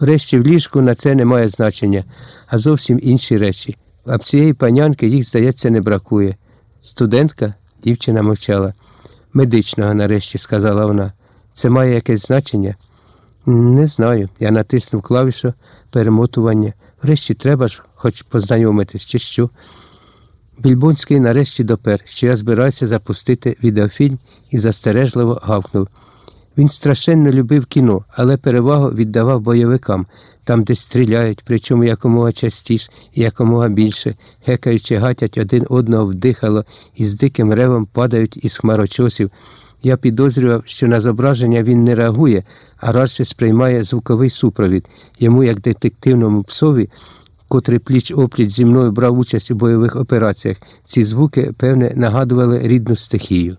Врешті в ліжку на це не має значення, а зовсім інші речі. А в цієї панянки їх, здається, не бракує. Студентка, дівчина мовчала. Медичного, нарешті, сказала вона. Це має якесь значення? Не знаю. Я натиснув клавішу перемотування. Врешті треба ж хоч познайомитись, чи що. Більбонський нарешті допер, що я збираюся запустити відеофільм і застережливо гавкнув. Він страшенно любив кіно, але перевагу віддавав бойовикам, там, де стріляють, причому якомога частіше і якомога більше, гекаючи гатять один одного вдихало і з диким ревом падають із хмарочосів. Я підозрював, що на зображення він не реагує, а радше сприймає звуковий супровід. Йому, як детективному псові, котрий пліч опліч зі мною брав участь у бойових операціях, ці звуки, певне, нагадували рідну стихію.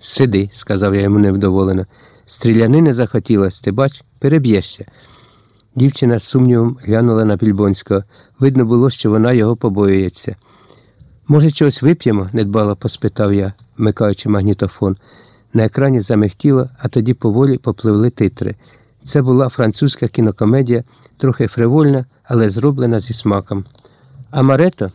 Сиди, сказав я йому невдоволено. Стрілянини захотілось, ти бач, переб'єшся. Дівчина з сумнівом глянула на Більбонського. Видно було, що вона його побоюється. Може, чогось вип'ємо? недбало поспитав я, вмикаючи магнітофон. На екрані замихтіло, а тоді поволі попливли титри. Це була французька кінокомедія, трохи фривольна, але зроблена зі смаком. Амарето?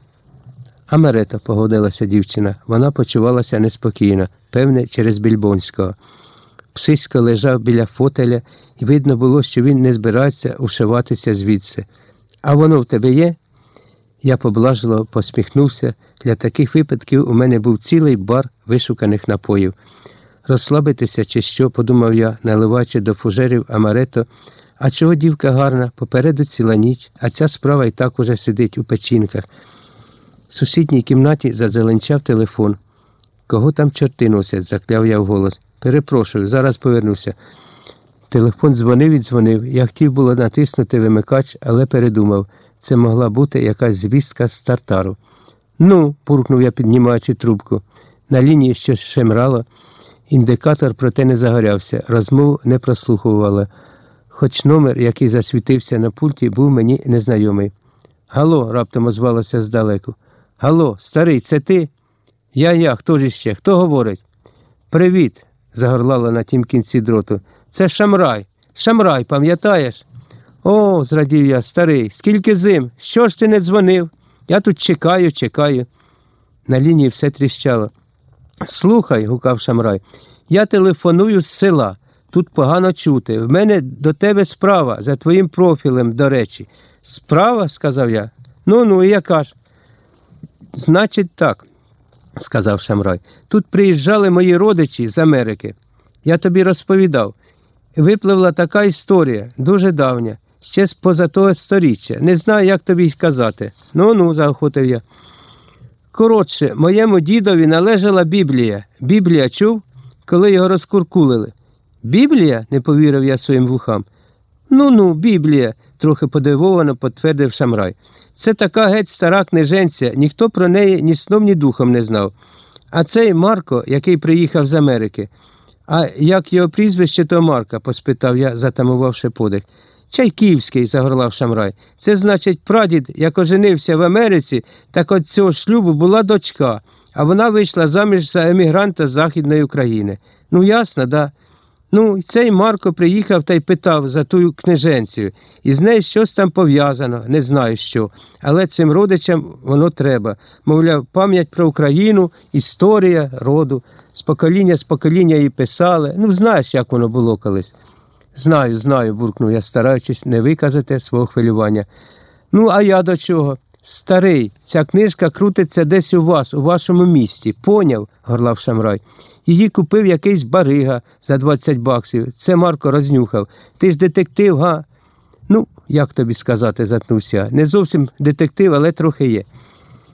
Амарето, погодилася дівчина. Вона почувалася неспокійно, певне, через Більбонського. Псисько лежав біля фотеля, і видно було, що він не збирається ушиватися звідси. А воно в тебе є? Я поблажливо посміхнувся. Для таких випадків у мене був цілий бар вишуканих напоїв. Розслабитися чи що, подумав я, наливаючи до фужерів амарето. А чого дівка гарна, попереду ціла ніч, а ця справа і так уже сидить у печінках. В сусідній кімнаті зазеленчав телефон. Кого там чорти носять? закляв я вголос. Перепрошую, зараз повернуся. Телефон дзвонив і дзвонив. Я хотів було натиснути вимикач, але передумав. Це могла бути якась звістка з тартару. Ну, пуркнув я, піднімаючи трубку. На лінії щось шемрало. Індикатор проте не загорявся, розмов не прослухувала, хоч номер, який засвітився на пульті, був мені незнайомий. Гало, раптом озвалося здалеку. Гало, старий, це ти? Я, я, хто ж іще? Хто говорить? Привіт, загорлала на тім кінці дроту. Це Шамрай. Шамрай, пам'ятаєш? О, зрадів я, старий, скільки зим? Що ж ти не дзвонив? Я тут чекаю, чекаю. На лінії все тріщало. Слухай, гукав Шамрай, я телефоную з села. Тут погано чути. В мене до тебе справа за твоїм профілем, до речі. Справа? сказав я. Ну ну, і яка ж? Значить, так, сказав Шамрай. Тут приїжджали мої родичі з Америки. Я тобі розповідав. Випливла така історія, дуже давня, ще з поза того сторіччя. Не знаю, як тобі сказати. Ну ну, заохотив я. Коротше, моєму дідові належала Біблія. Біблія чув, коли його розкуркулили. Біблія? не повірив я своїм вухам. Ну ну, Біблія, трохи подивовано підтвердив Шамрай. Це така геть стара книженця, ніхто про неї ні сном, ні духом не знав. А цей Марко, який приїхав з Америки. А як його прізвище, то Марка? поспитав я, затамувавши подих. Чайківський, загорлав Шамрай. Це значить, прадід, як оженився в Америці, так от цього шлюбу була дочка, а вона вийшла заміж за емігранта з Західної України. Ну, ясно, да. Ну, цей Марко приїхав та й питав за ту книженцію, і з нею щось там пов'язано, не знаю що. Але цим родичам воно треба. Мовляв, пам'ять про Україну, історія роду, з покоління з покоління її писали. Ну, знаєш, як воно було колись. Знаю, знаю, буркнув я, стараючись не виказати свого хвилювання. Ну, а я до чого? Старий, ця книжка крутиться десь у вас, у вашому місті. Поняв, горлав Шамрай. Її купив якийсь барига за 20 баксів. Це Марко рознюхав. Ти ж детектив, га? Ну, як тобі сказати, затнувся. Не зовсім детектив, але трохи є.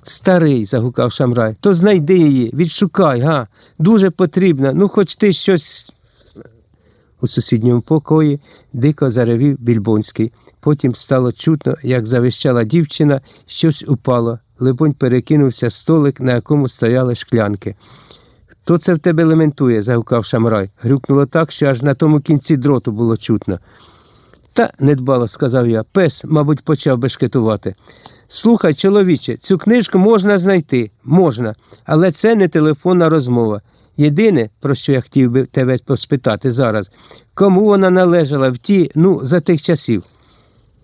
Старий, загукав Шамрай, то знайди її, відшукай, га. Дуже потрібно. Ну, хоч ти щось. У сусідньому покої дико заревів Більбонський. Потім стало чутно, як завищала дівчина, щось упало. Либонь перекинувся столик, на якому стояли шклянки. Хто це в тебе лементує? загукав Шамрай. Грюкнуло так, що аж на тому кінці дроту було чутно. Та недбало, сказав я. Пес, мабуть, почав бешкетувати. Слухай, чоловіче, цю книжку можна знайти, можна, але це не телефонна розмова. Єдине, про що я хотів би тебе поспитати зараз, кому вона належала в ті, ну, за тих часів.